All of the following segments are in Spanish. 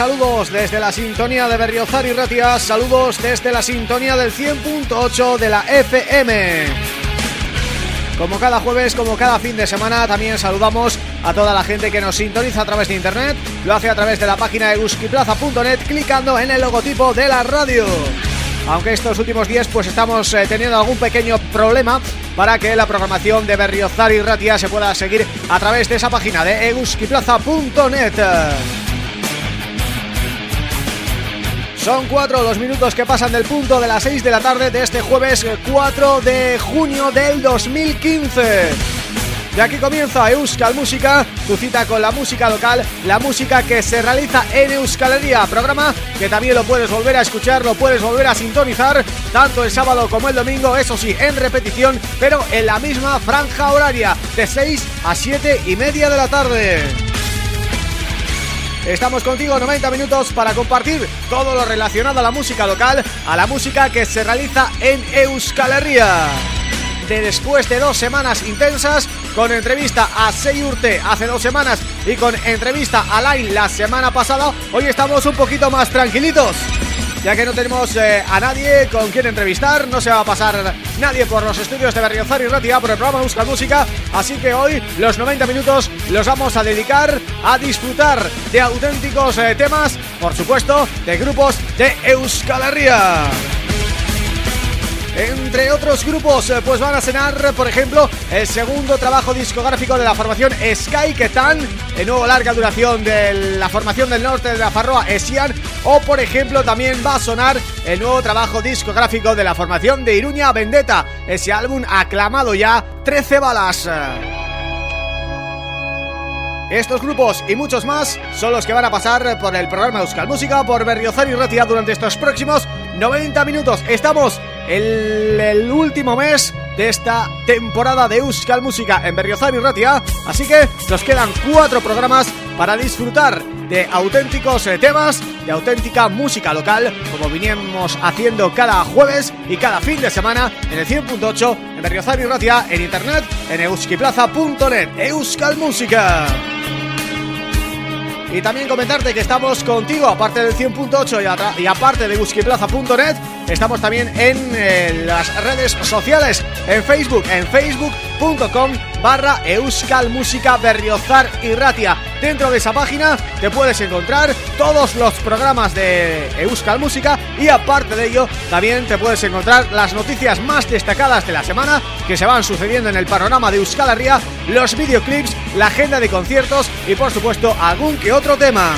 saludos desde la sintonía de Berriozar y Ratia, saludos desde la sintonía del 100.8 de la FM. Como cada jueves, como cada fin de semana, también saludamos a toda la gente que nos sintoniza a través de internet, lo hace a través de la página de guskiplaza.net clicando en el logotipo de la radio. Aunque estos últimos días pues estamos eh, teniendo algún pequeño problema para que la programación de Berriozar y Ratia se pueda seguir a través de esa página de eguskiplaza.net. Son cuatro los minutos que pasan del punto de las 6 de la tarde de este jueves 4 de junio del 2015. Y aquí comienza Euskal Música, tu cita con la música local, la música que se realiza en Euskalería, programa que también lo puedes volver a escuchar, lo puedes volver a sintonizar, tanto el sábado como el domingo, eso sí, en repetición, pero en la misma franja horaria, de 6 a 7 y media de la tarde. Estamos contigo 90 minutos para compartir todo lo relacionado a la música local, a la música que se realiza en Euskal Herria. de después de dos semanas intensas con entrevista a Seyurte hace dos semanas y con entrevista a Line la semana pasada, hoy estamos un poquito más tranquilitos ya que no tenemos eh, a nadie con quien entrevistar, no se va a pasar nadie por los estudios de Berriozar y Ratia por el programa Euskal Música, así que hoy los 90 minutos los vamos a dedicar a disfrutar de auténticos eh, temas, por supuesto, de grupos de Euskal Herria. Entre otros grupos, eh, pues van a cenar, por ejemplo, el segundo trabajo discográfico de la formación Sky Ketan, el nuevo larga duración de la formación del norte de la Farroa Esian, o por ejemplo también va a sonar el nuevo trabajo discográfico de la formación de Iruña Vendetta, ese álbum aclamado ya, 13 balas. Estos grupos y muchos más son los que van a pasar por el programa Euskal Música por Berriozar y Ratia durante estos próximos 90 minutos. Estamos en el último mes de esta temporada de Euskal Música en Berriozar y Ratia, así que nos quedan cuatro programas para disfrutar de auténticos eh, temas, de auténtica música local, como vinimos haciendo cada jueves y cada fin de semana en el 100.8 en Berriozar y Ratia, en internet, en euskiplaza.net, Euskal Música. Y también comentarte que estamos contigo, aparte del 100.8 y, aparte de buskiplaza.net, estamos también en eh, las redes sociales, en Facebook, en facebook.com barra Euskal Música Berriozar y Ratia. Dentro de esa página te puedes encontrar todos los programas de Euskal Música y aparte de ello también te puedes encontrar las noticias más destacadas de la semana que se van sucediendo en el panorama de Euskal Herria, los videoclips, la agenda de conciertos y por supuesto algún que otro tema.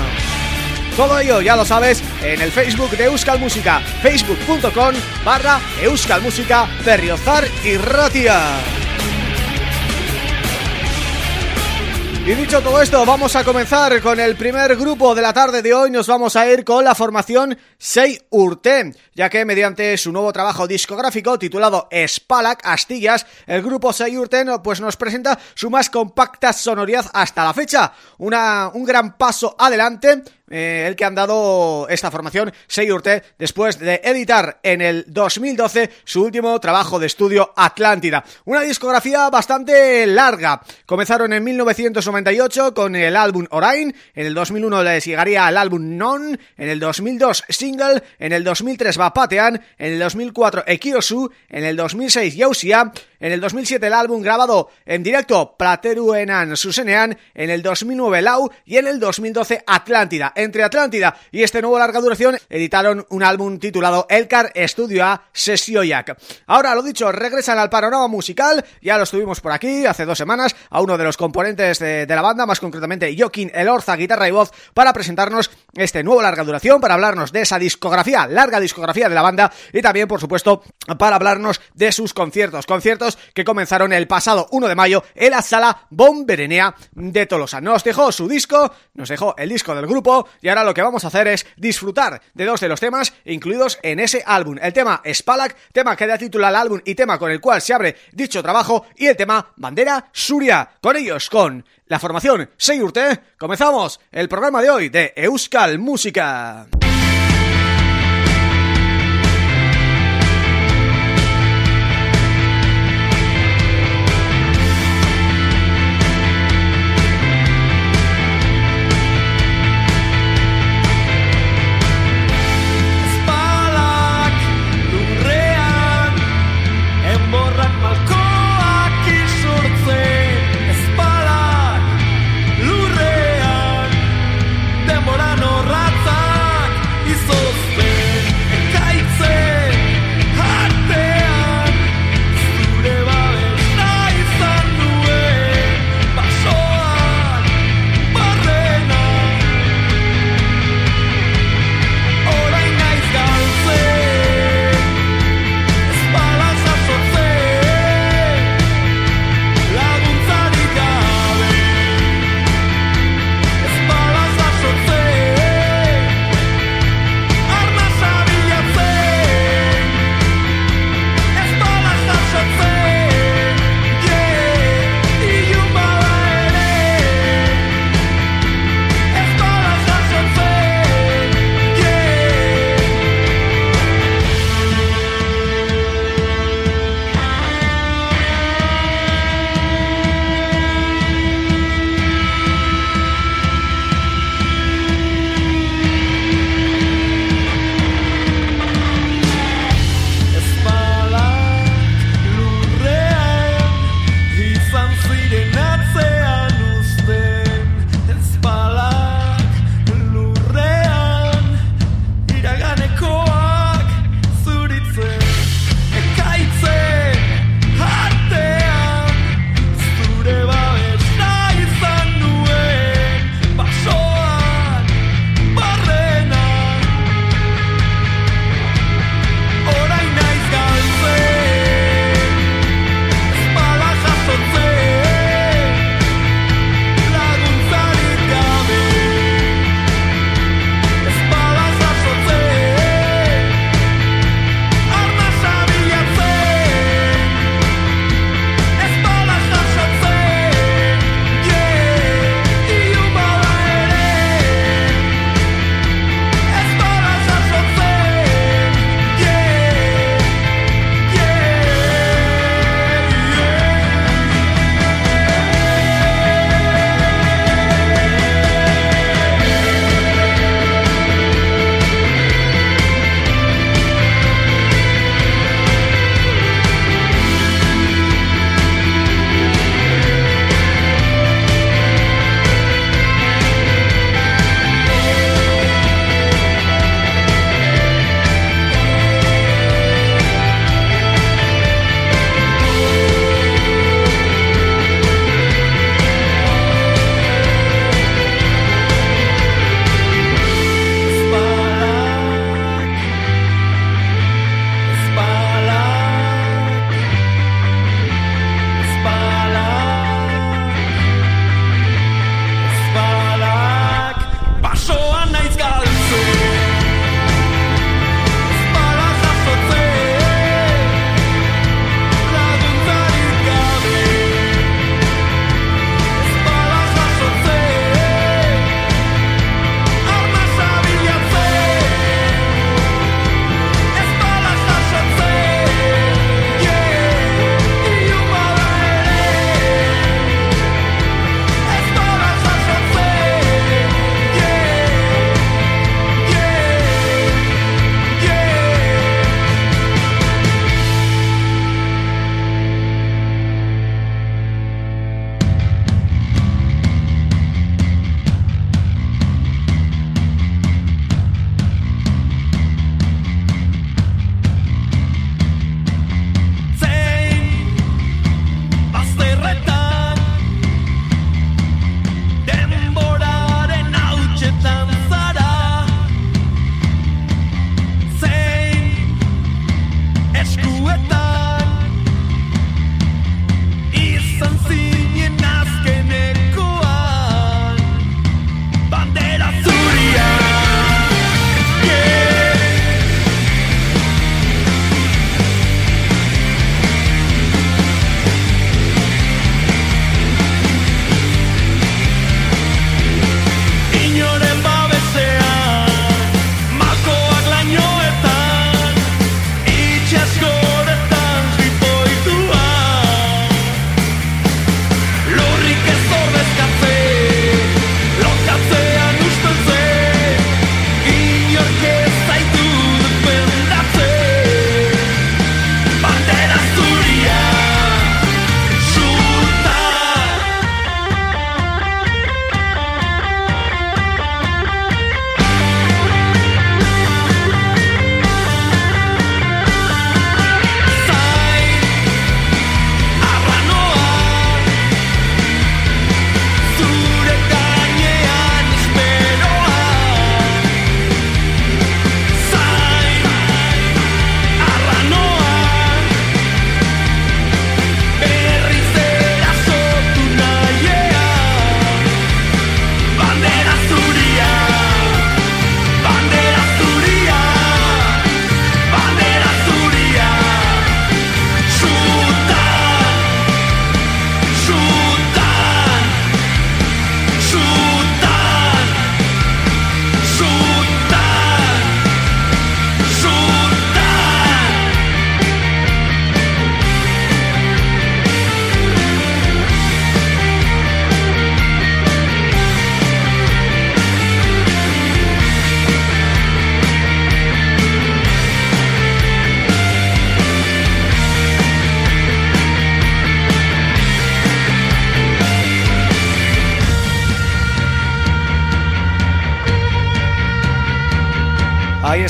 Todo ello ya lo sabes en el Facebook de Euskal Música, facebook.com barra Euskal Música Berriozar y Ratia. Y dicho todo esto, vamos a comenzar con el primer grupo de la tarde de hoy. Nos vamos a ir con la formación Sei Urte, ya que mediante su nuevo trabajo discográfico titulado Spalak Astillas, el grupo Sei Urte pues nos presenta su más compacta sonoridad hasta la fecha. Una, un gran paso adelante eh, el que han dado esta formación Seyurte después de editar en el 2012 su último trabajo de estudio Atlántida. Una discografía bastante larga. Comenzaron en 1998 con el álbum Orain, en el 2001 les llegaría el álbum Non, en el 2002 Single, en el 2003 Bapatean, en el 2004 Ekiosu, en el 2006 Yausia, en el 2007 el álbum grabado en directo Plateruenan Susenean, en el 2009 Lau y en el 2012 Atlántida. Entre Atlántida y este nuevo larga duración editaron un álbum titulado Elcar Studio A Sesioyak. Ahora, lo dicho, regresan al panorama musical, ya lo estuvimos por aquí hace dos semanas, a uno de los componentes de, la banda, más concretamente Joaquín Elorza, guitarra y voz, para presentarnos este nuevo larga duración, para hablarnos de esa discografía, larga discografía de la banda y también, por supuesto, para hablarnos de sus conciertos, conciertos que comenzaron el pasado 1 de mayo en la sala Bomberenea de Tolosa. Nos dejó su disco, nos dejó el disco del grupo y ahora lo que vamos a hacer es disfrutar de dos de los temas incluidos en ese álbum. El tema Spalak, tema que da título al álbum y tema con el cual se abre dicho trabajo y el tema Bandera Suria. Con ellos, con la formación Seyurte, comenzamos el programa de hoy de Euskal Música.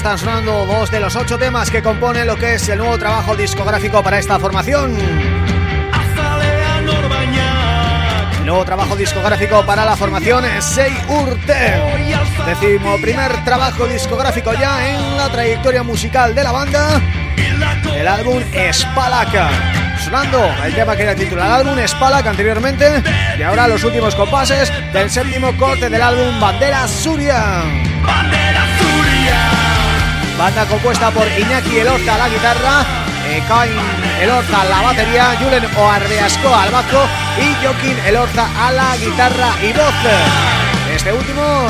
Están sonando dos de los ocho temas que componen lo que es el nuevo trabajo discográfico para esta formación. Nuevo trabajo discográfico para la formación Sei Urte. Decimo primer trabajo discográfico ya en la trayectoria musical de la banda. El álbum Espalaca. Sonando el tema que era titulado álbum Espalaca anteriormente. Y ahora los últimos compases del séptimo corte del álbum Bandera Suria. Banda compuesta por Iñaki Elorza a la guitarra, eh, Kain Elorza a la batería, Julen Oardeasco al bajo y Joaquín Elorza a la guitarra y voz. Este último,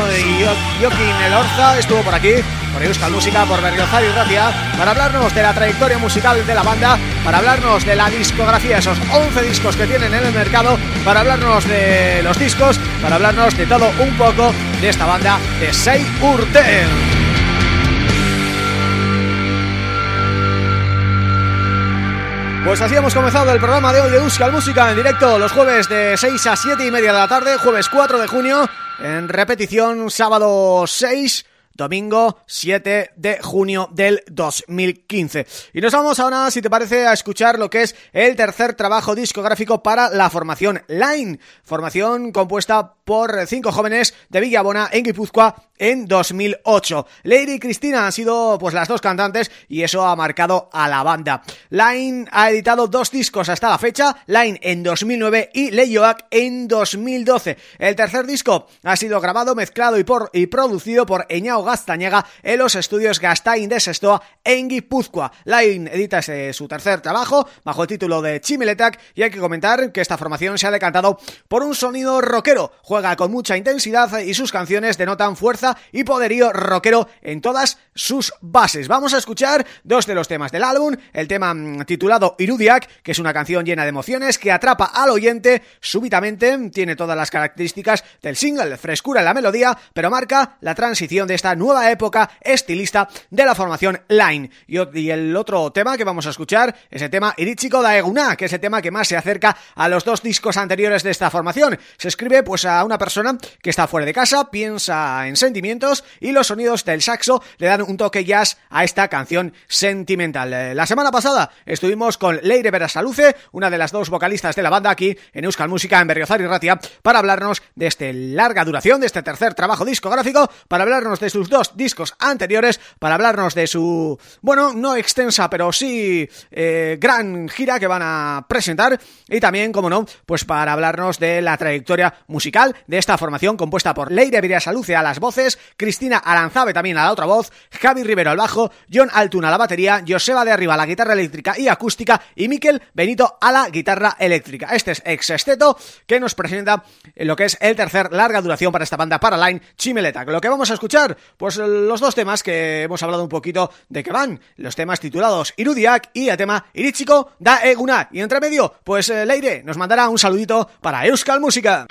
Joaquín Elorza, estuvo por aquí, por Euskal Música, por Berriozar y Ratia, para hablarnos de la trayectoria musical de la banda, para hablarnos de la discografía, esos 11 discos que tienen en el mercado, para hablarnos de los discos, para hablarnos de todo un poco de esta banda de Sei Urte. Pues así hemos comenzado el programa de hoy de Euskal Música en directo los jueves de 6 a 7 y media de la tarde, jueves 4 de junio, en repetición sábado 6 domingo 7 de junio del 2015. Y nos vamos ahora, si te parece, a escuchar lo que es el tercer trabajo discográfico para la formación Line, formación compuesta por cinco jóvenes de Villabona en Guipúzcoa en 2008. Lady y Cristina han sido pues las dos cantantes y eso ha marcado a la banda. Line ha editado dos discos hasta la fecha, Line en 2009 y Leyoac en 2012. El tercer disco ha sido grabado, mezclado y, por, y producido por Eñao Gastañega en los estudios Gastain de Sestoa en Guipúzcoa. Line edita su tercer trabajo bajo el título de Chimeletak y hay que comentar que esta formación se ha decantado por un sonido rockero, juega con mucha intensidad y sus canciones denotan fuerza y poderío rockero en todas sus bases. Vamos a escuchar dos de los temas del álbum, el tema mm, titulado Irudiak, que es una canción llena de emociones que atrapa al oyente súbitamente, tiene todas las características del single, frescura en la melodía, pero marca la transición de esta nueva época estilista de la formación Line. Y el otro tema que vamos a escuchar es el tema Irichiko Daeguna, que es el tema que más se acerca a los dos discos anteriores de esta formación. Se escribe pues a una persona que está fuera de casa, piensa en sentimientos y los sonidos del saxo le dan un toque jazz a esta canción sentimental. Eh, la semana pasada estuvimos con Leire Verasaluce, una de las dos vocalistas de la banda aquí en Euskal Música en Berriozar y Ratia, para hablarnos de este larga duración, de este tercer trabajo discográfico, para hablarnos de sus dos discos anteriores, para hablarnos de su, bueno, no extensa, pero sí eh, gran gira que van a presentar y también, como no, pues para hablarnos de la trayectoria musical de esta formación compuesta por Leire Verasaluce a las voces, Cristina Aranzabe también a la otra voz, Javi Rivero al bajo, John Altuna a la batería, Joseba de Arriba a la guitarra eléctrica y acústica y Miquel Benito a la guitarra eléctrica. Este es Exesteto que nos presenta lo que es el tercer larga duración para esta banda Paraline Chimeleta. Lo que vamos a escuchar, pues los dos temas que hemos hablado un poquito de que van, los temas titulados Irudiak y el tema Irichiko da Eguna. Y entre medio, pues Leire nos mandará un saludito para Euskal Música.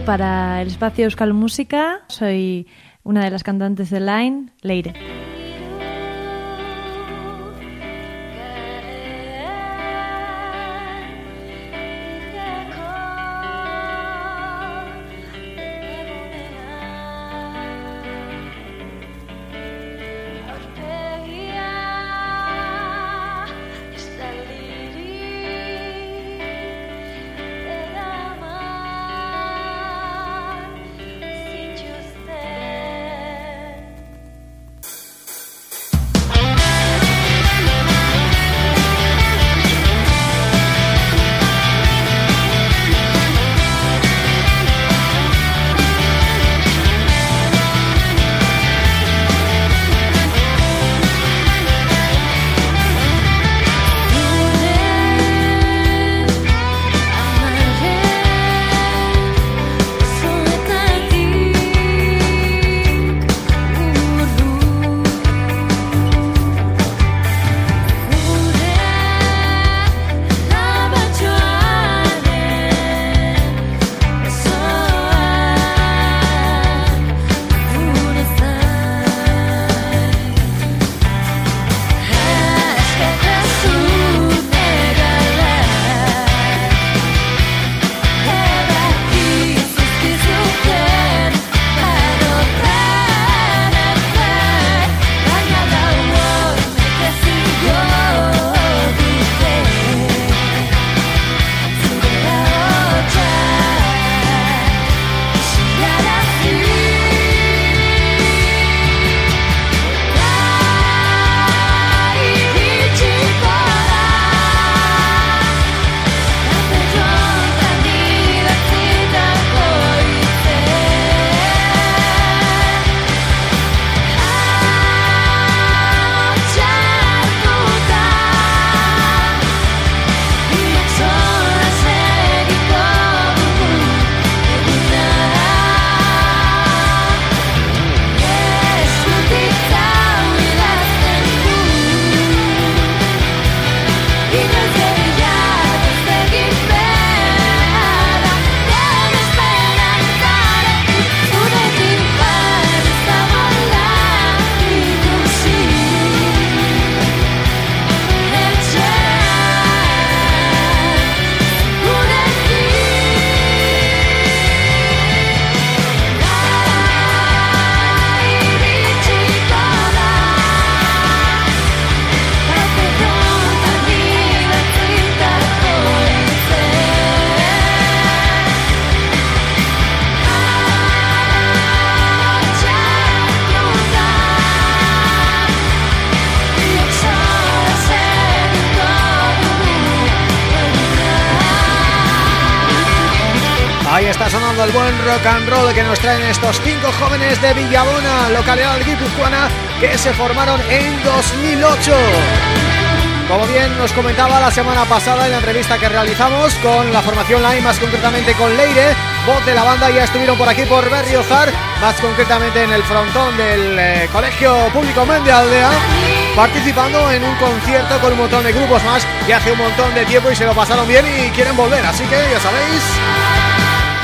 Para el espacio Euskal Música. Soy una de las cantantes de Line, Leire. Traen estos cinco jóvenes de Villabona, localidad guipuzcoana, que se formaron en 2008. Como bien nos comentaba la semana pasada en la entrevista que realizamos con la formación Line, más concretamente con Leire, voz de la banda, ya estuvieron por aquí por Berriozar, más concretamente en el frontón del eh, Colegio Público Mende Aldea, participando en un concierto con un montón de grupos más que hace un montón de tiempo y se lo pasaron bien y quieren volver, así que ya sabéis...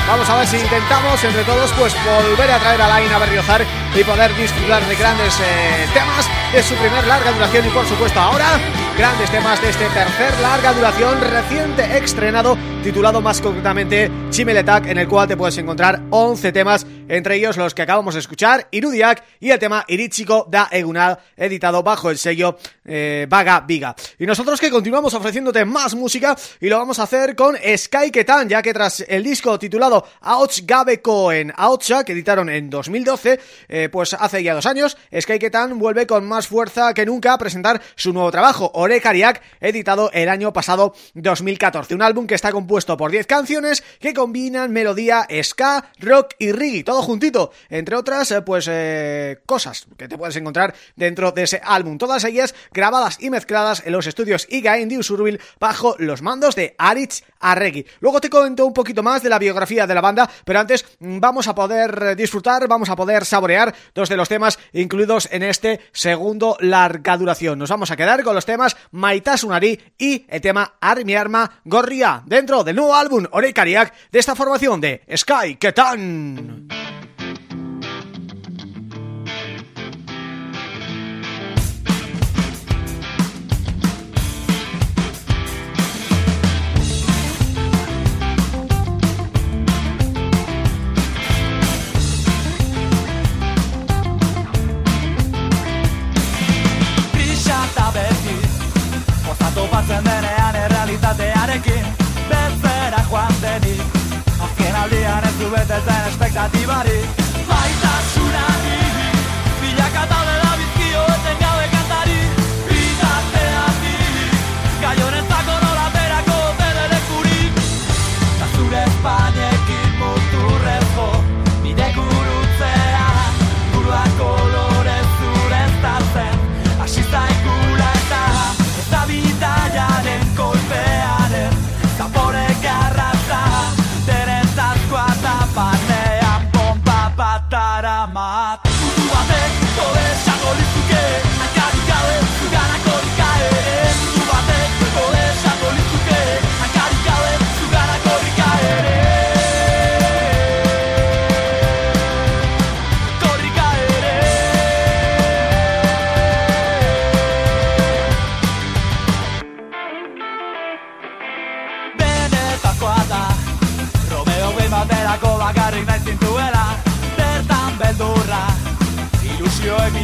Vamos a ver si intentamos entre todos pues volver a traer a Laina a Berriozar y poder disfrutar de grandes eh, temas de su primer larga duración y por supuesto ahora grandes temas de este tercer larga duración reciente estrenado titulado más concretamente Chimeletak en el cual te puedes encontrar 11 temas entre ellos los que acabamos de escuchar, Irudiak y el tema Irichiko da Egunal, editado bajo el sello eh, Vaga Viga. Y nosotros que continuamos ofreciéndote más música y lo vamos a hacer con Sky Ketan, ya que tras el disco titulado Aoch Gabeko en Aocha, que editaron en 2012, eh, pues hace ya dos años, Sky Ketan vuelve con más fuerza que nunca a presentar su nuevo trabajo, Ore Kariak, editado el año pasado 2014. Un álbum que está compuesto por 10 canciones que combinan melodía, ska, rock y reggae, juntito, entre otras eh, pues eh, cosas que te puedes encontrar dentro de ese álbum. Todas ellas grabadas y mezcladas en los estudios Iga de Usurbil bajo los mandos de Aritz Arregui. Luego te comento un poquito más de la biografía de la banda, pero antes mm, vamos a poder disfrutar, vamos a poder saborear dos de los temas incluidos en este segundo larga duración. Nos vamos a quedar con los temas Maitasunari y el tema Armi Arma Gorria dentro del nuevo álbum Oreikariak de esta formación de Sky Ketan. Topatzen denean errealitatearekin Bezera joan denik. Azken aldian ez du betetzen espektatibari. Maitasunari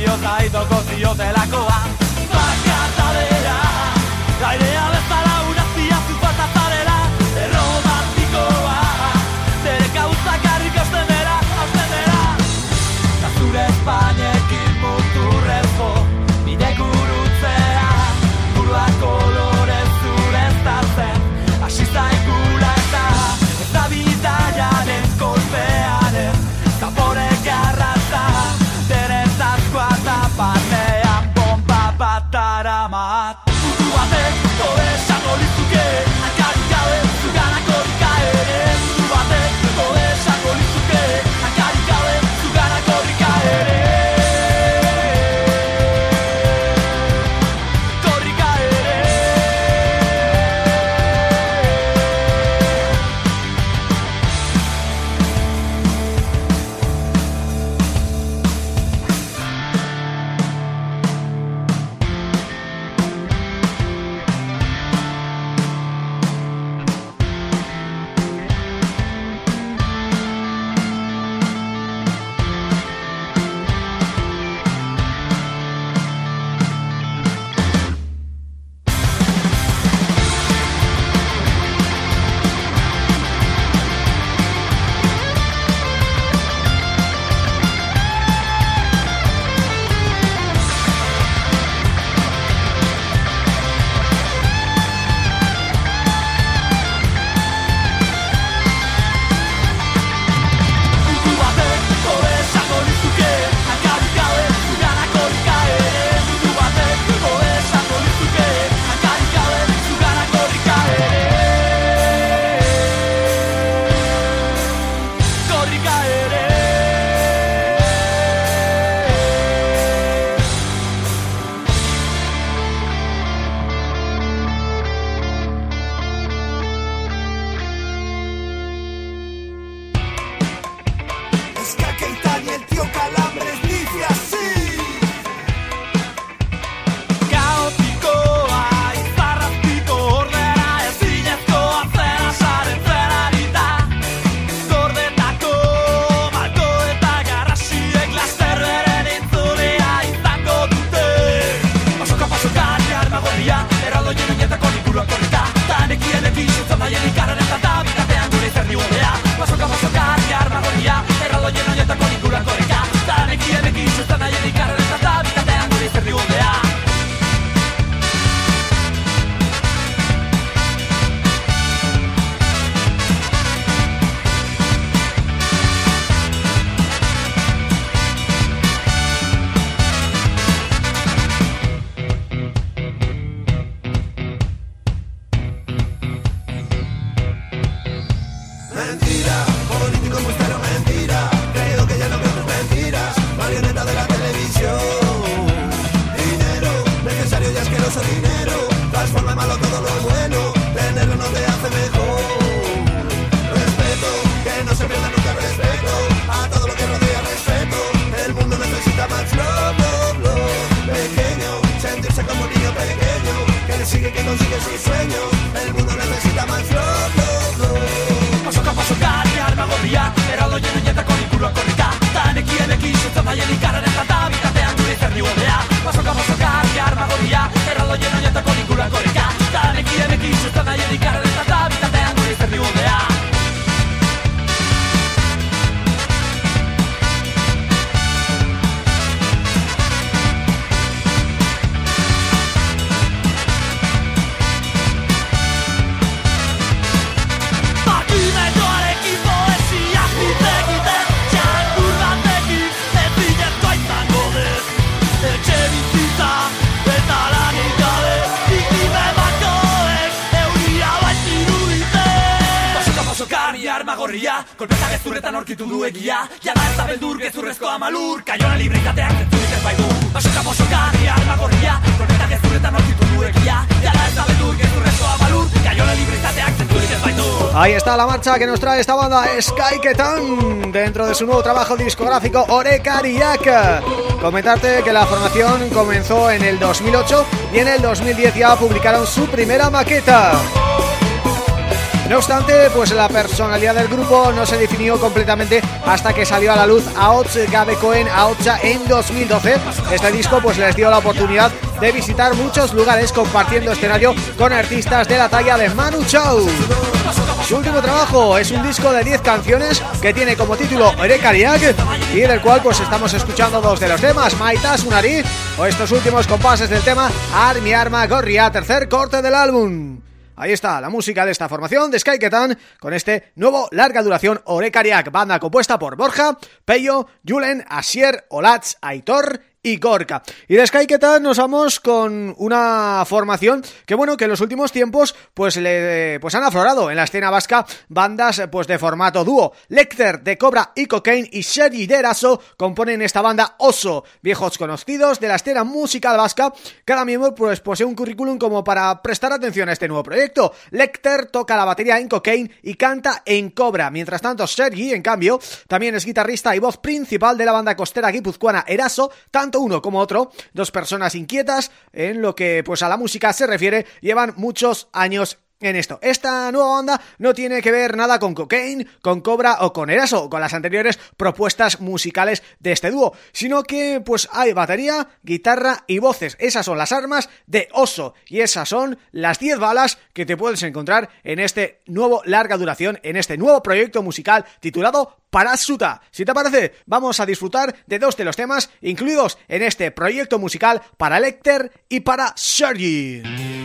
Yo caido contigo Ahí está la marcha que nos trae esta banda Sky Ketan dentro de su nuevo trabajo discográfico Orekariak. Comentarte que la formación comenzó en el 2008 y en el 2010 ya publicaron su primera maqueta. No obstante, pues la personalidad del grupo no se definió completamente hasta que salió a la luz Aots Gabekoen Aotcha en 2012. Este disco pues les dio la oportunidad de visitar muchos lugares compartiendo escenario con artistas de la talla de Manu Chao. Su último trabajo es un disco de 10 canciones que tiene como título Erekariak y del cual pues estamos escuchando dos de los temas, Maitas Unari o estos últimos compases del tema Armi Arma Gorria, tercer corte del álbum. Ahí está la música de esta formación de Sky Ketan con este nuevo larga duración Orekariak, banda compuesta por Borja, Peyo, Julen, Asier, Olatz, Aitor y Gorka. Y de Sky tal nos vamos con una formación que bueno, que en los últimos tiempos pues le pues han aflorado en la escena vasca bandas pues de formato dúo. Lecter de Cobra y Cocaine y Sherry de Eraso componen esta banda Oso, viejos conocidos de la escena musical vasca. Cada miembro pues posee un currículum como para prestar atención a este nuevo proyecto. Lecter toca la batería en Cocaine y canta en Cobra. Mientras tanto, Sergi, en cambio, también es guitarrista y voz principal de la banda costera guipuzcoana Eraso, tanto uno como otro, dos personas inquietas en lo que pues a la música se refiere, llevan muchos años en esto. Esta nueva banda no tiene que ver nada con Cocaine, con Cobra o con Eraso, con las anteriores propuestas musicales de este dúo, sino que pues hay batería, guitarra y voces. Esas son las armas de Oso y esas son las 10 balas que te puedes encontrar en este nuevo larga duración, en este nuevo proyecto musical titulado Parasuta. Si te parece, vamos a disfrutar de dos de los temas incluidos en este proyecto musical para Lecter y para Sergi.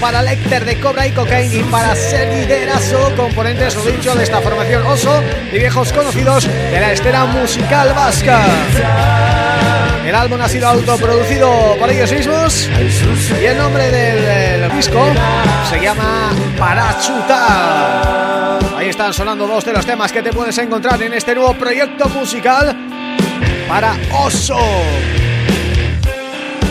Para Lecter de Cobra y Cocaine y para Seguiderazo, componentes, lo dicho, de esta formación Oso y viejos conocidos de la estera musical vasca. El álbum ha sido autoproducido por ellos mismos y el nombre del, disco se llama Para Chutar. Ahí están sonando dos de los temas que te puedes encontrar en este nuevo proyecto musical para Oso.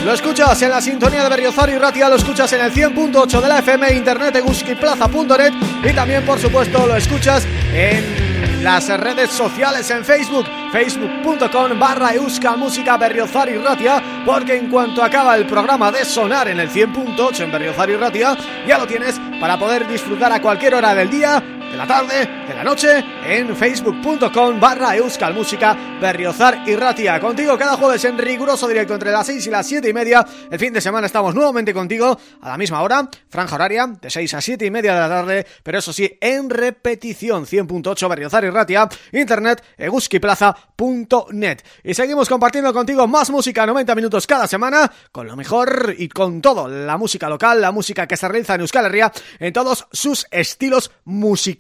Lo escuchas en la sintonía de Berriozar y Ratia, lo escuchas en el 100.8 de la FM, internet eguskiplaza.net y también, por supuesto, lo escuchas en las redes sociales en Facebook, facebook.com barra Música Berriozar y Ratia, porque en cuanto acaba el programa de sonar en el 100.8 en Berriozar y Ratia, ya lo tienes para poder disfrutar a cualquier hora del día de la tarde, de la noche, en facebook.com barra Euskal Música Berriozar y Ratia. Contigo cada jueves en riguroso directo entre las 6 y las 7 y media. El fin de semana estamos nuevamente contigo a la misma hora, franja horaria, de 6 a 7 y media de la tarde, pero eso sí, en repetición, 100.8 Berriozar y Ratia, internet eguskiplaza.net. Y seguimos compartiendo contigo más música, 90 minutos cada semana, con lo mejor y con todo, la música local, la música que se realiza en Euskal Herria, en todos sus estilos musicales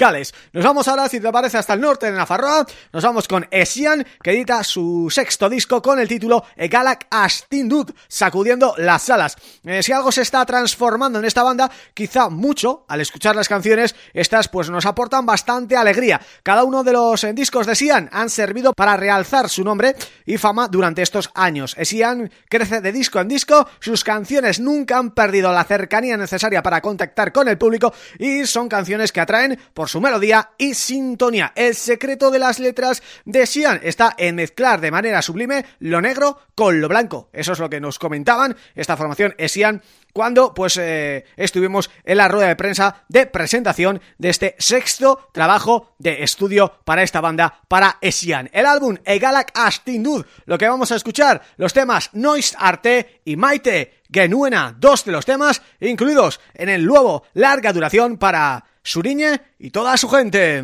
nos vamos ahora, si te parece, hasta el norte de Nafarroa. Nos vamos con Esian, que edita su sexto disco con el título Egalak Astindut, sacudiendo las salas. Eh, si algo se está transformando en esta banda, quizá mucho, al escuchar las canciones, estas pues nos aportan bastante alegría. Cada uno de los eh, discos de Sian han servido para realzar su nombre y fama durante estos años. Esian crece de disco en disco, sus canciones nunca han perdido la cercanía necesaria para contactar con el público y son canciones que atraen por su melodía y sintonía. El secreto de las letras de Sian está en mezclar de manera sublime lo negro con lo blanco. Eso es lo que nos comentaban. Esta formación Sian cuando pues eh, estuvimos en la rueda de prensa de presentación de este sexto trabajo de estudio para esta banda, para Esian. El álbum Egalak Astindud, lo que vamos a escuchar, los temas Noise Arte y Maite Genuena, dos de los temas incluidos en el nuevo larga duración para Suriñe y toda su gente.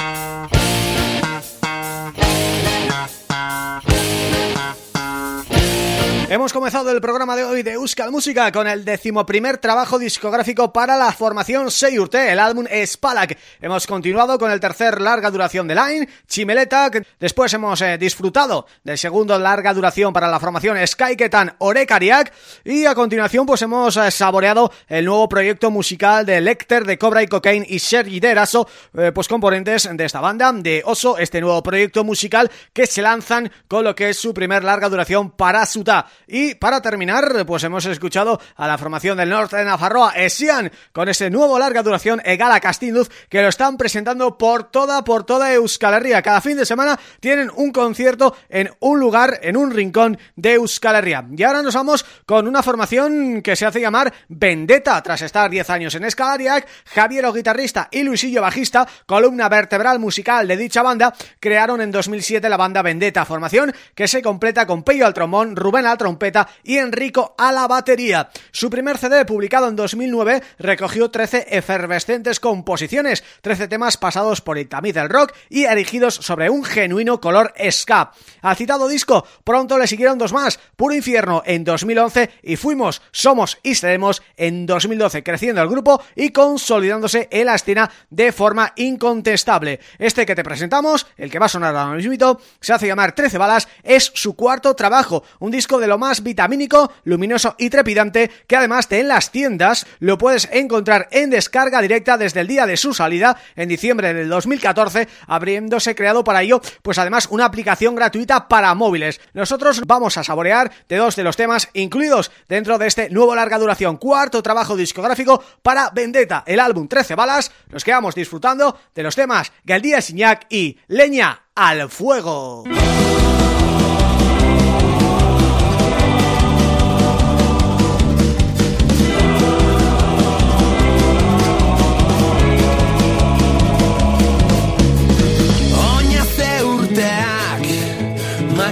Hemos comenzado el programa de hoy de Euskal Música con el decimoprimer trabajo discográfico para la formación Seyurte, el álbum Spalak. Hemos continuado con el tercer larga duración de Line, Chimeleta, después hemos eh, disfrutado del segundo larga duración para la formación Skyketan Orekariak y a continuación pues hemos eh, saboreado el nuevo proyecto musical de Lecter, de Cobra y Cocaine y Sergi Deraso, eh, pues componentes de esta banda, de Oso, este nuevo proyecto musical que se lanzan con lo que es su primer larga duración para Suta. Y para terminar, pues hemos escuchado a la formación del norte de Nafarroa, Esian, con ese nuevo larga duración Egala Castinduz, que lo están presentando por toda, por toda Euskal Herria. Cada fin de semana tienen un concierto en un lugar, en un rincón de Euskal Herria. Y ahora nos vamos con una formación que se hace llamar Vendetta, tras estar 10 años en Escalariac, Javiero guitarrista y Luisillo bajista, columna vertebral musical de dicha banda, crearon en 2007 la banda Vendetta, formación que se completa con Peyo al trombón, Rubén al trompeta, trompeta y Enrico a la batería. Su primer CD, publicado en 2009, recogió 13 efervescentes composiciones, 13 temas pasados por el tamiz del rock y erigidos sobre un genuino color ska. Al citado disco pronto le siguieron dos más, Puro Infierno en 2011 y Fuimos, Somos y Seremos en 2012, creciendo el grupo y consolidándose en la escena de forma incontestable. Este que te presentamos, el que va a sonar ahora mismo, se hace llamar 13 balas, es su cuarto trabajo, un disco de lo más vitamínico, luminoso y trepidante que además de en las tiendas lo puedes encontrar en descarga directa desde el día de su salida en diciembre del 2014, habiéndose creado para ello pues además una aplicación gratuita para móviles. Nosotros vamos a saborear de dos de los temas incluidos dentro de este nuevo larga duración, cuarto trabajo discográfico para Vendetta, el álbum 13 balas, nos quedamos disfrutando de los temas Galdía Signac y Leña al Fuego.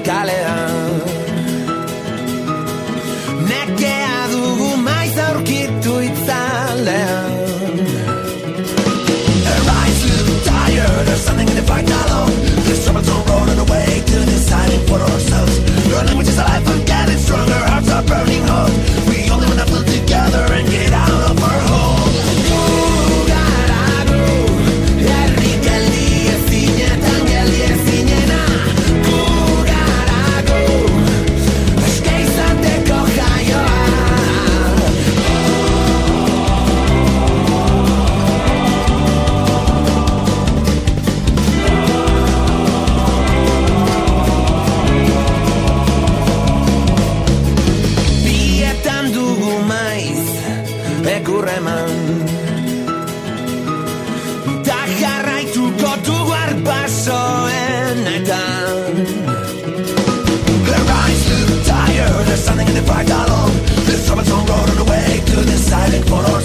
Makalean standing in the fight alone This summer's on road on the way to the silent corner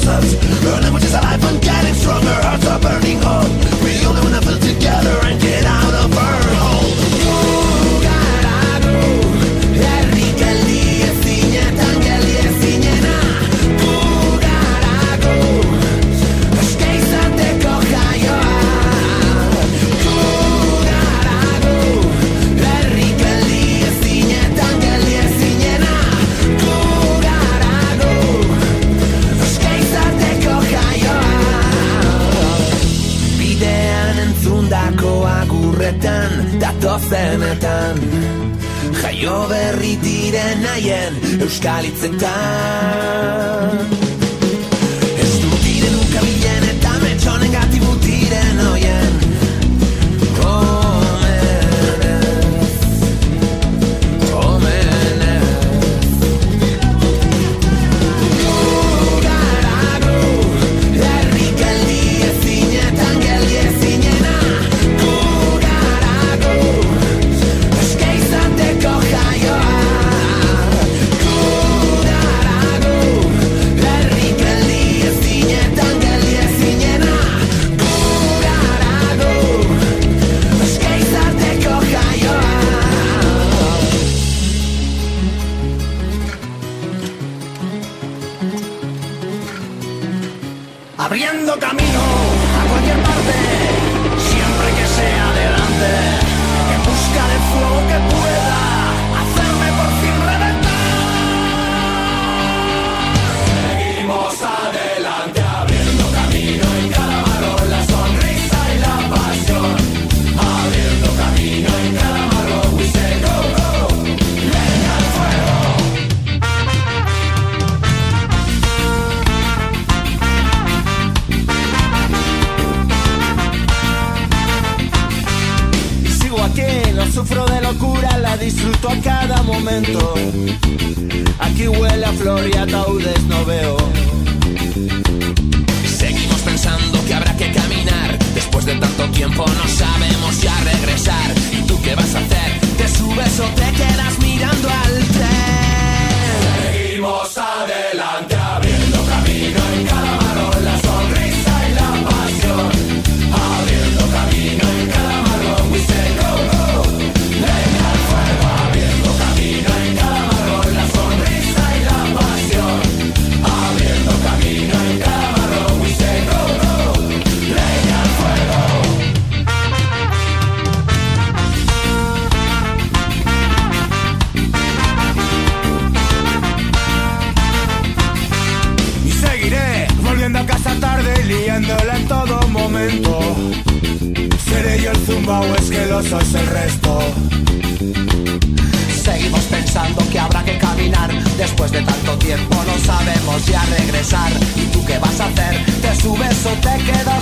sabemos ya regresar ¿Y tú qué vas a hacer? ¿Te subes o te quedas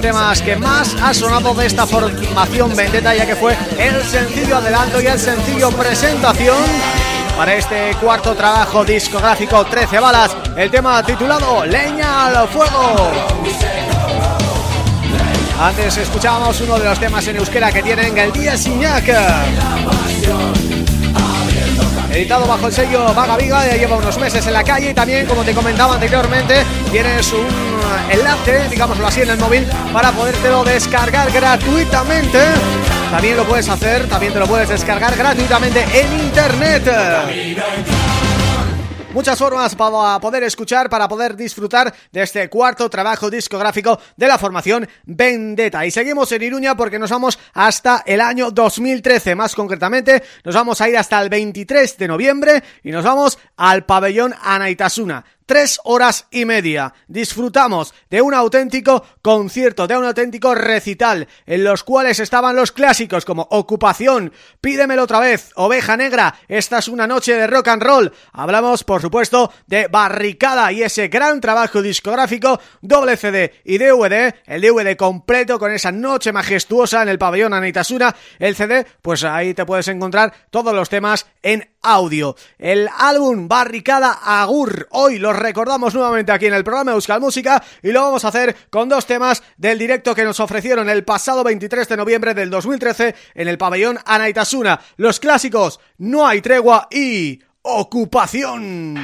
los temas que más ha sonado de esta formación Vendetta ya que fue el sencillo adelanto y el sencillo presentación para este cuarto trabajo discográfico 13 balas, el tema titulado Leña al fuego. Antes escuchábamos uno de los temas en euskera que tienen el Día Signac Editado bajo el sello Vaga Viga, ya lleva unos meses en la calle y también, como te comentaba anteriormente, tienes un enlace, digámoslo así, en el móvil para podértelo descargar gratuitamente. También lo puedes hacer, también te lo puedes descargar gratuitamente en internet. Muchas formas para poder escuchar, para poder disfrutar de este cuarto trabajo discográfico de la formación Vendetta. Y seguimos en Iruña porque nos vamos hasta el año 2013, más concretamente nos vamos a ir hasta el 23 de noviembre y nos vamos al pabellón Anaitasuna tres horas y media. Disfrutamos de un auténtico concierto, de un auténtico recital, en los cuales estaban los clásicos como Ocupación, Pídemelo otra vez, Oveja Negra, Esta es una noche de rock and roll. Hablamos, por supuesto, de Barricada y ese gran trabajo discográfico, doble CD y DVD, el DVD completo con esa noche majestuosa en el pabellón Anitasuna, el CD, pues ahí te puedes encontrar todos los temas en audio. El álbum Barricada Agur, hoy los recordamos nuevamente aquí en el programa Euskal Música y lo vamos a hacer con dos temas del directo que nos ofrecieron el pasado 23 de noviembre del 2013 en el pabellón Anaitasuna. Los clásicos No hay tregua y Ocupación.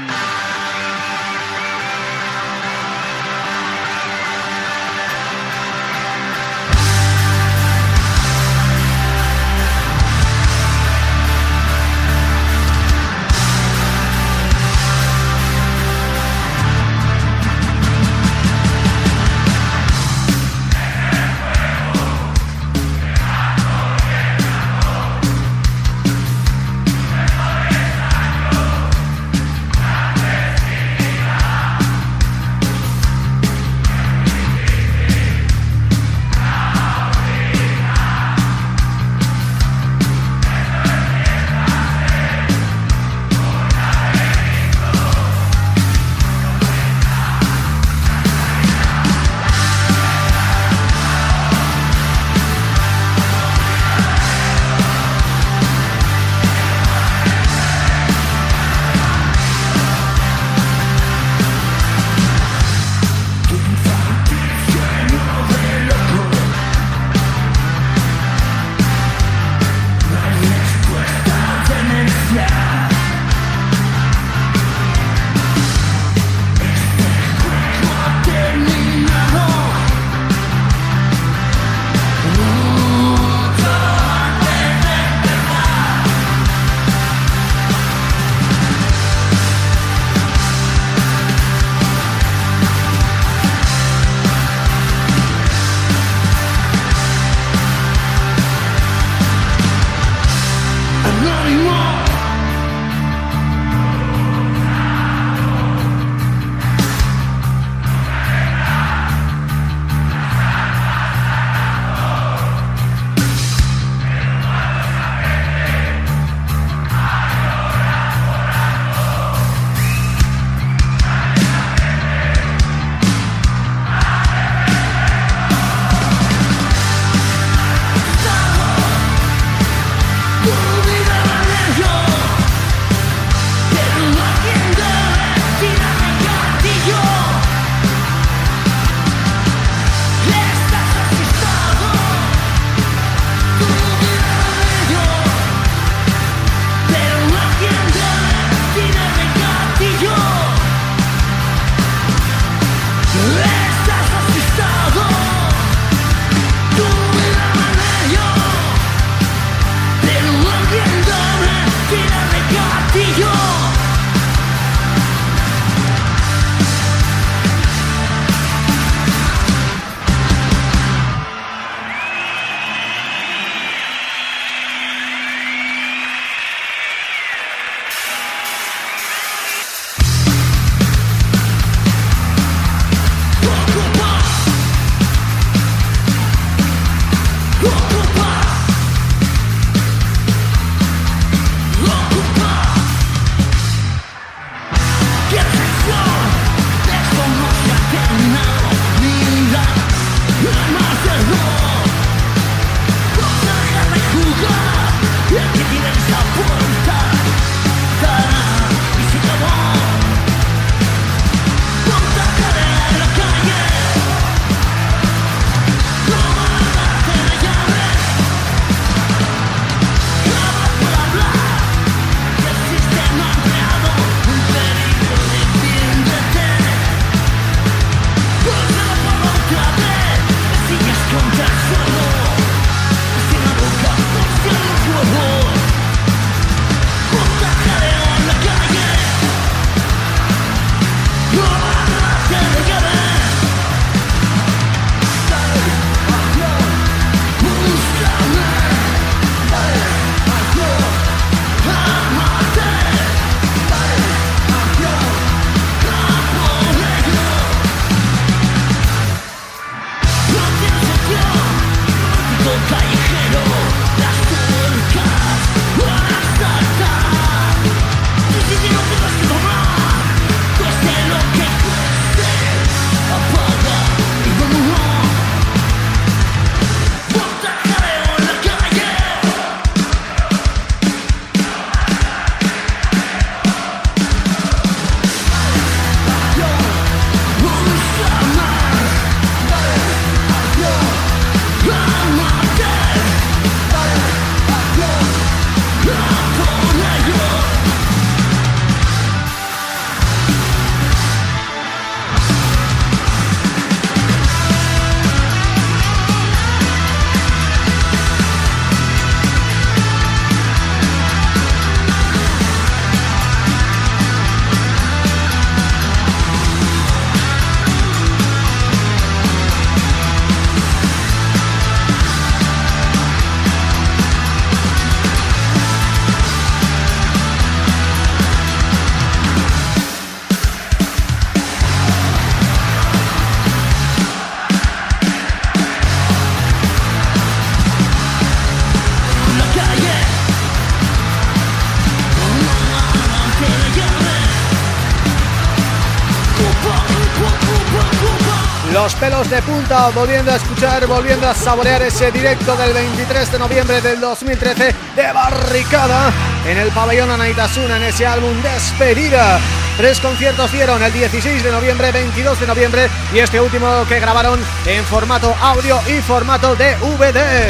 Los pelos de punta volviendo a escuchar, volviendo a saborear ese directo del 23 de noviembre del 2013 de Barricada en el pabellón Anaitasuna en ese álbum Despedida. Tres conciertos dieron el 16 de noviembre, 22 de noviembre y este último que grabaron en formato audio y formato DVD.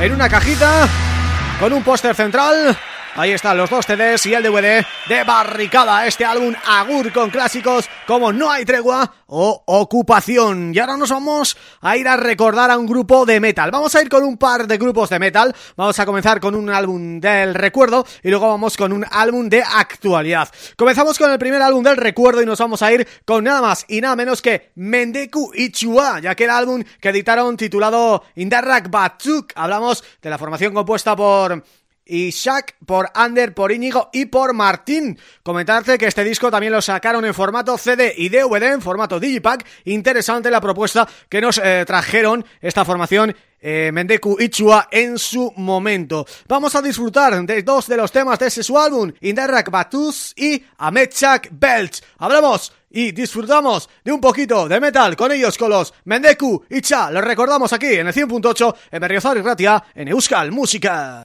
En una cajita con un póster central Ahí están los dos CDs y el DVD de Barricada, este álbum Agur con clásicos como No hay tregua o Ocupación. Y ahora nos vamos a ir a recordar a un grupo de metal. Vamos a ir con un par de grupos de metal. Vamos a comenzar con un álbum del recuerdo y luego vamos con un álbum de actualidad. Comenzamos con el primer álbum del recuerdo y nos vamos a ir con nada más y nada menos que Mendeku Ichua, ya que el álbum que editaron titulado Indarrak Batzuk. Hablamos de la formación compuesta por Shaq, por Ander, por Íñigo y por Martín. Comentarte que este disco también lo sacaron en formato CD y DVD, en formato Digipack. Interesante la propuesta que nos eh, trajeron esta formación eh, Mendeku Ichua en su momento. Vamos a disfrutar de dos de los temas de ese su álbum, Inderrak Batus y Amechak Belch. Hablamos y disfrutamos de un poquito de metal con ellos, con los Mendeku Icha. Los recordamos aquí en el 100.8 en Berriozar y Ratia, en Euskal Música.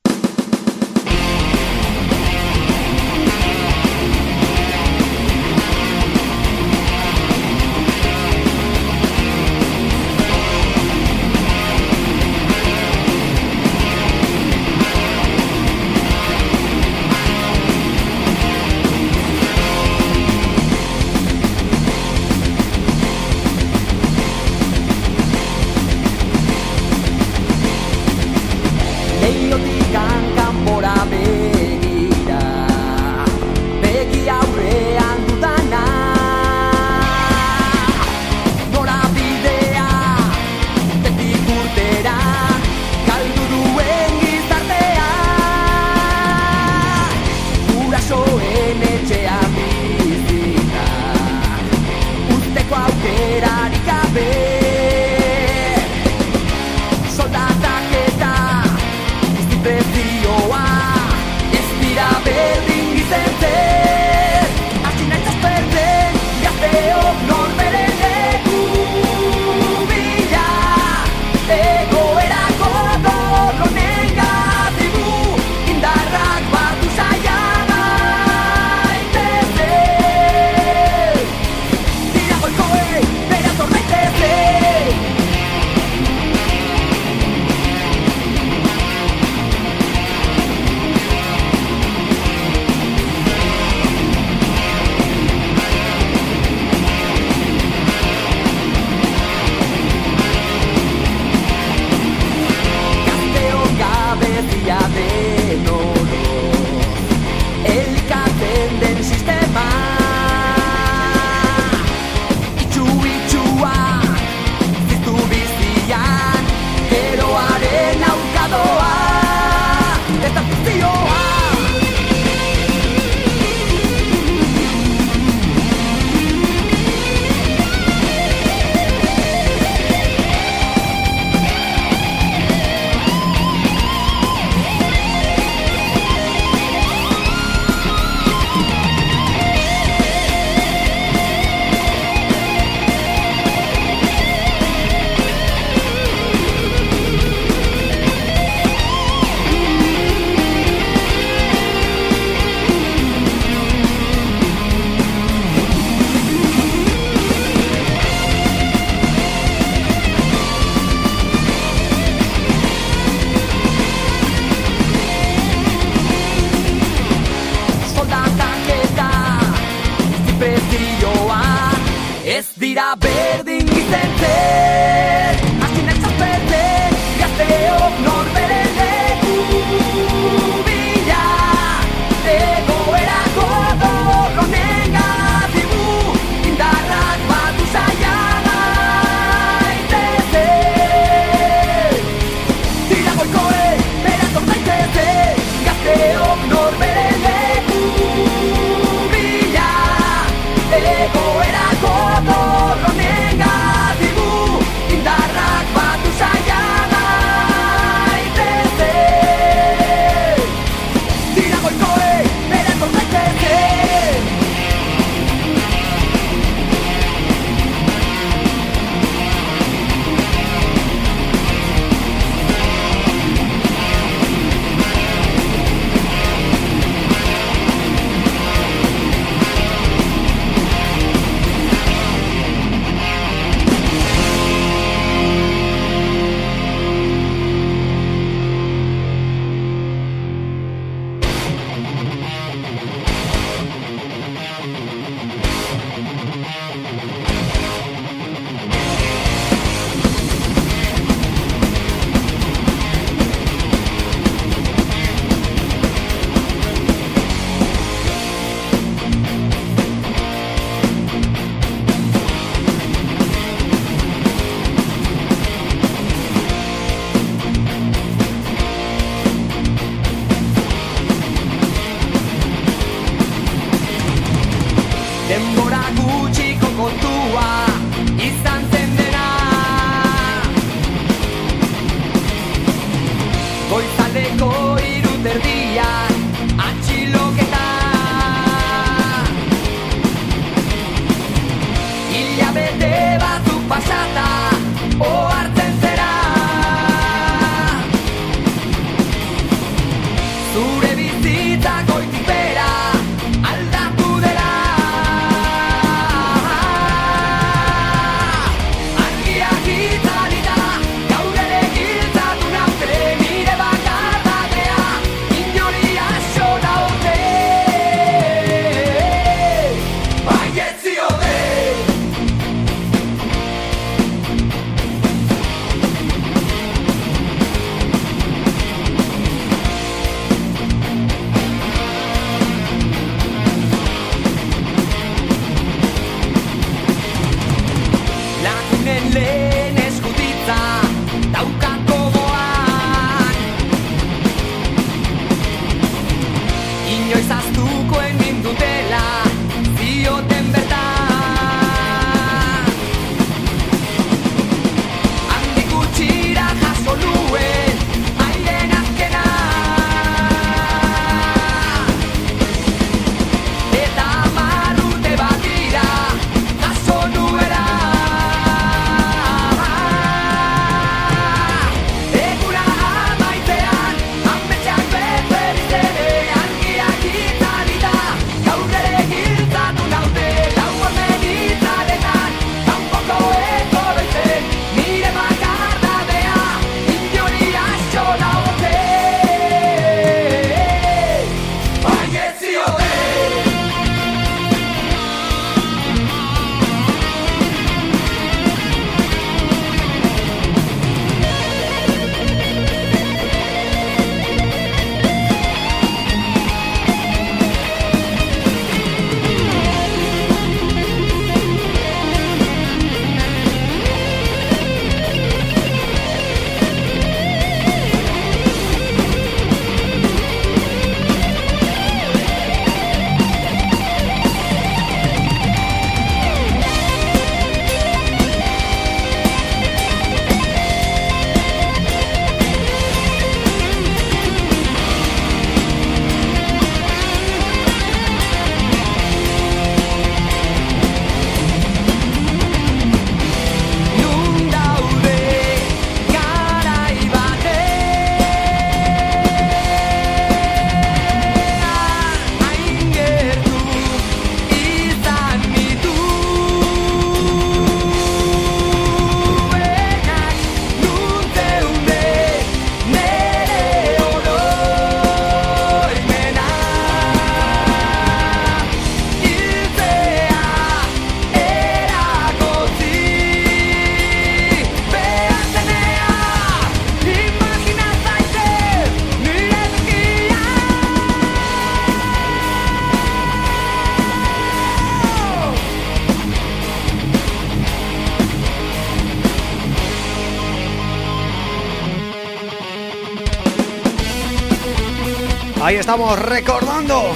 Estamos recordando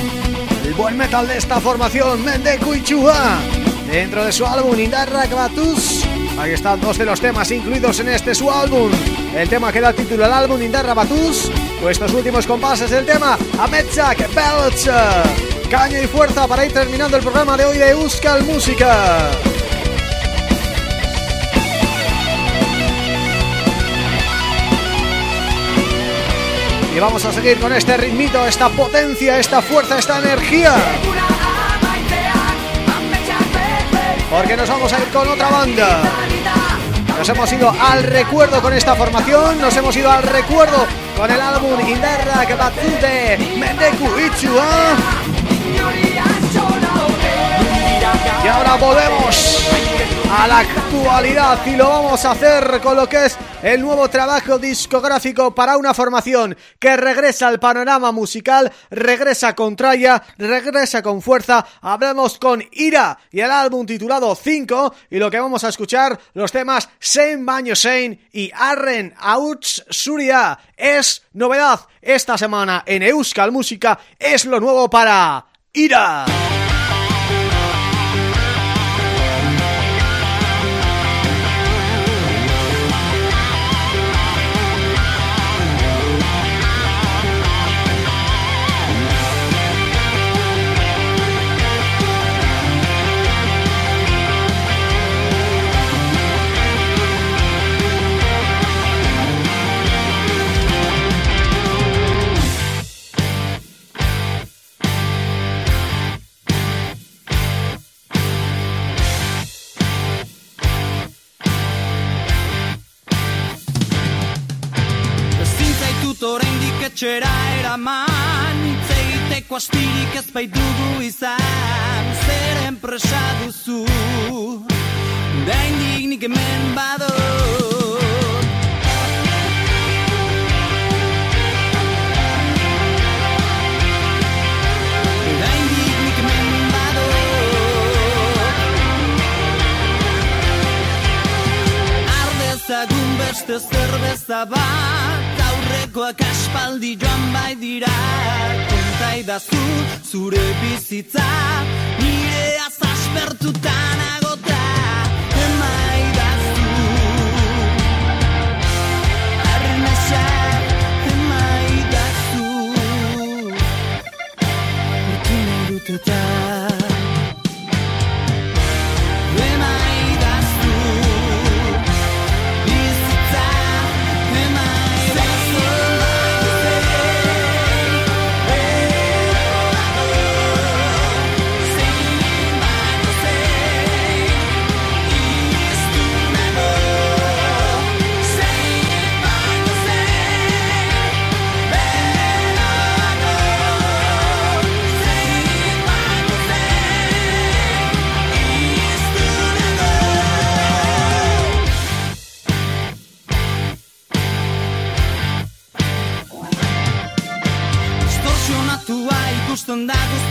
el buen metal de esta formación Mendeku Ichua dentro de su álbum Indarrak Batus ahí están dos de los temas incluidos en este su álbum. El tema que da título al álbum Indarra Batus pues estos últimos compases del tema Ametzak Belch caña y fuerza para ir terminando el programa de hoy de Euskal Música Y vamos a seguir con este ritmito, esta potencia, esta fuerza, esta energía. Porque nos vamos a ir con otra banda. Nos hemos ido al recuerdo con esta formación. Nos hemos ido al recuerdo con el álbum Inderra que de Mendeku Ichua. Y ahora volvemos a la actualidad y lo vamos a hacer con lo que es el nuevo trabajo discográfico para una formación que regresa al panorama musical, regresa con tralla, regresa con fuerza, hablamos con Ira y el álbum titulado 5 y lo que vamos a escuchar los temas Sein Baño Sein y Arren Auts Suria es novedad esta semana en Euskal Música, es lo nuevo para Ira. orain diketxera eraman Itzeiteko astirik ez baitugu izan. Zer enpresa duzu? Daindik nik hemen bado Zagun beste zerbeza bat Aurrekoak aspaldi joan bai dira. Kontaidazu zure bizitza Nire azaspertutan agota. Emaidazu Arnasa Emaidazu Urtu nahi acostumado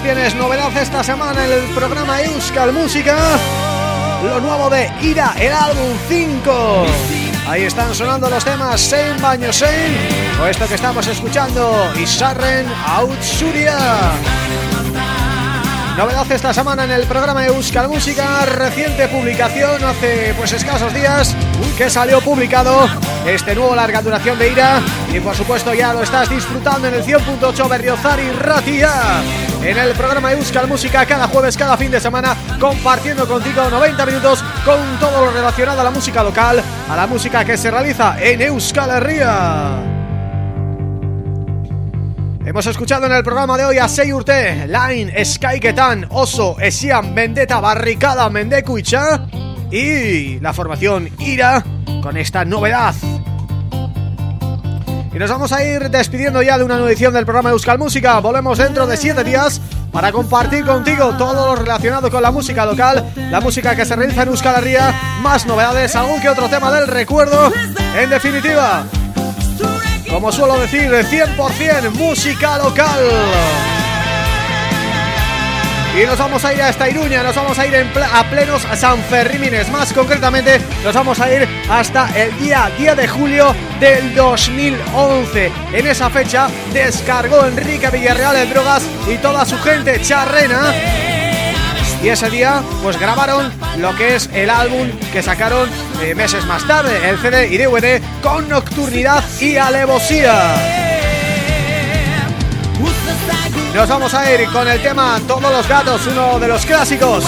Los tienes, novedad esta semana en el programa Euskal Música. Lo nuevo de Ira, el álbum 5 Ahí están sonando los temas Sein Baño Sein O esto que estamos escuchando Isarren Outsuria Novedad esta semana en el programa Euskal Música Reciente publicación hace pues escasos días Que salió publicado este nuevo larga duración de Ira Y por supuesto ya lo estás disfrutando en el 100.8 Berriozar y Ratia En el programa Euskal Música cada jueves, cada fin de semana Compartiendo contigo 90 minutos con todo lo relacionado a la música local A la música que se realiza en Euskal Herria Hemos escuchado en el programa de hoy a Seyurte, Line, Skyketan, Oso, Esian, Vendetta, Barricada, Mendekuicha y la formación Ira con esta novedad. Nos vamos a ir despidiendo ya de una nueva edición del programa Euskal Música. Volvemos dentro de siete días para compartir contigo todo lo relacionado con la música local, la música que se realiza en Euskal Herria, más novedades, algún que otro tema del recuerdo. En definitiva, como suelo decir, 100% música local. Y nos vamos a ir hasta Iruña, nos vamos a ir a plenos Sanfermines Más concretamente, nos vamos a ir hasta el día 10 de julio del 2011 En esa fecha descargó Enrique Villarreal de drogas y toda su gente charrena y ese día pues grabaron lo que es el álbum que sacaron eh, meses más tarde, el CD y DVD con Nocturnidad y Alevosía. Nos vamos a ir con el tema Todos los gatos, uno de los clásicos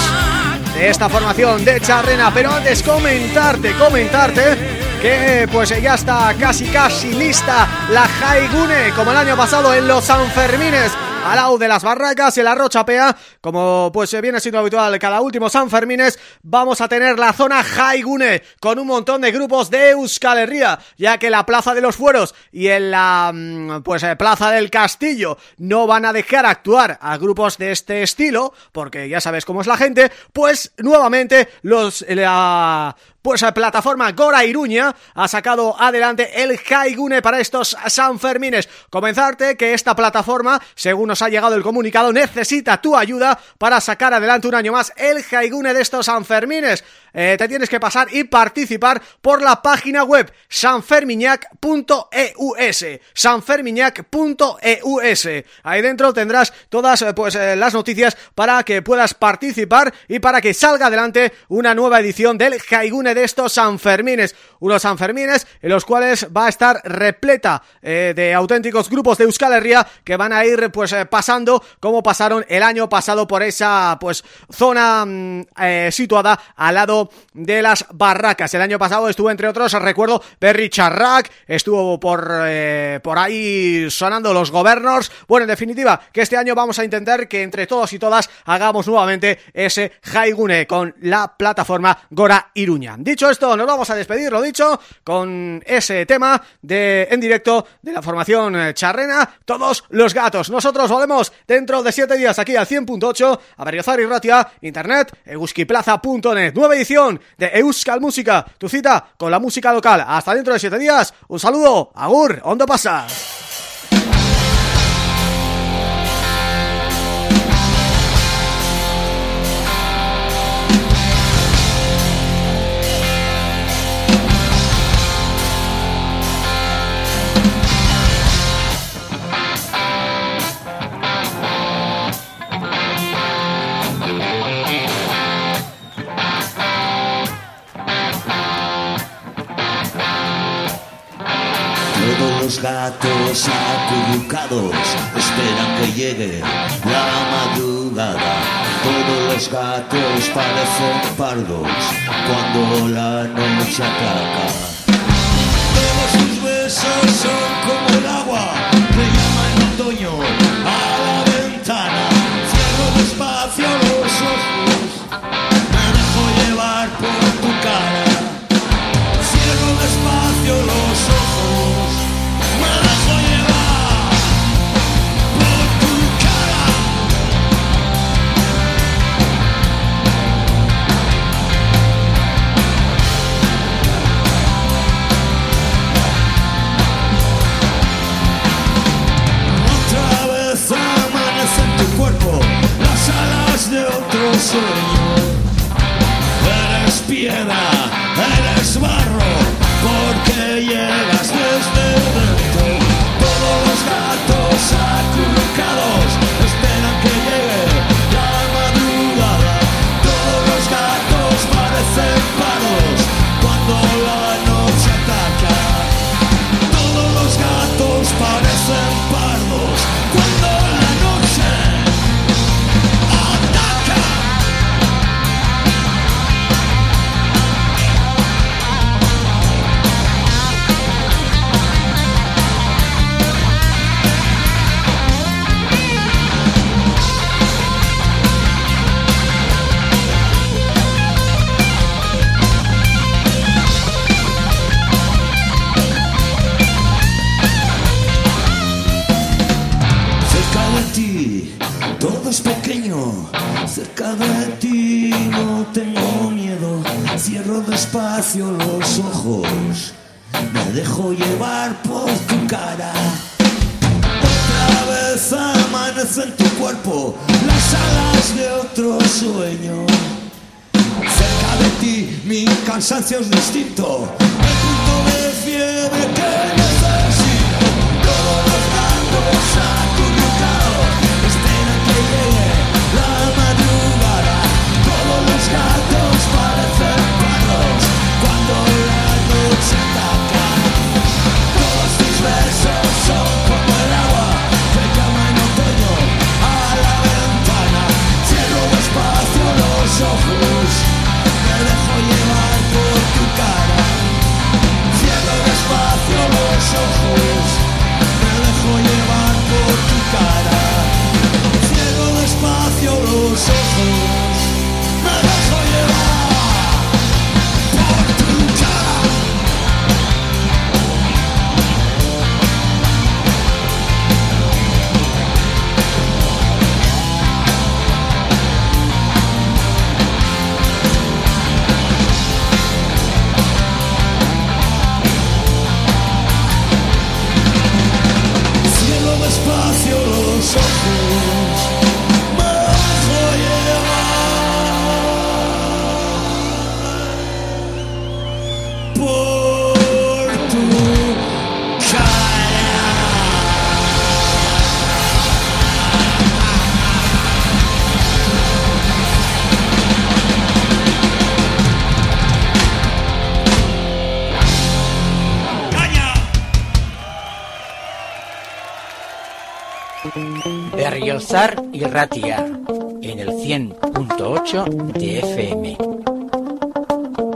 de esta formación de Charrena, pero antes comentarte, comentarte que pues ya está casi casi lista la Jaigune como el año pasado en los Sanfermines al lado de las barracas y la Rochapea, como pues viene siendo habitual cada último San Fermines, vamos a tener la zona Jaigune con un montón de grupos de Euskal Herria, ya que la Plaza de los Fueros y en la mm, pues eh, Plaza del Castillo no van a dejar actuar a grupos de este estilo, porque ya sabes cómo es la gente, pues nuevamente los la pues la plataforma Gora Iruña ha sacado adelante el Haigune para estos Sanfermines. Comenzarte que esta plataforma, según nos ha llegado el comunicado, necesita tu ayuda para sacar adelante un año más el Haigune de estos Sanfermines. Eh, te tienes que pasar y participar por la página web sanfermiñac.eus sanfermiñac.eus Ahí dentro tendrás todas eh, pues eh, las noticias para que puedas participar y para que salga adelante una nueva edición del Haigune de estos Sanfermines. Unos Sanfermines en los cuales va a estar repleta de auténticos grupos de Euskal Herria que van a ir pues pasando como pasaron el año pasado por esa pues zona mm, situada al lado de las barracas. El año pasado estuvo entre otros, recuerdo, Berry Charrac, estuvo por, por ahí sonando los gobernors. Bueno, en definitiva, que este año vamos a intentar que entre todos y todas hagamos nuevamente ese Haigune con la plataforma Gora Iruña. Dicho esto, nos vamos a despedir, lo dicho, con ese tema de en directo de la formación eh, charrena, Todos los Gatos. Nosotros volvemos dentro de siete días aquí al 100.8, a Berriozar y Ratia, internet, euskiplaza.net. Nueva de Euskal Música, tu cita con la música local. Hasta dentro de siete días, un saludo, agur, ¿dónde pasa? Gatos acurrucados esperan que llegue la madrugada. Todos los gatos parecen pardos cuando la noche ataca. Todos sus besos son como el agua que llama en otoño Señor, darás piedad. Berriozar y Ratia en el 100.8 de FM.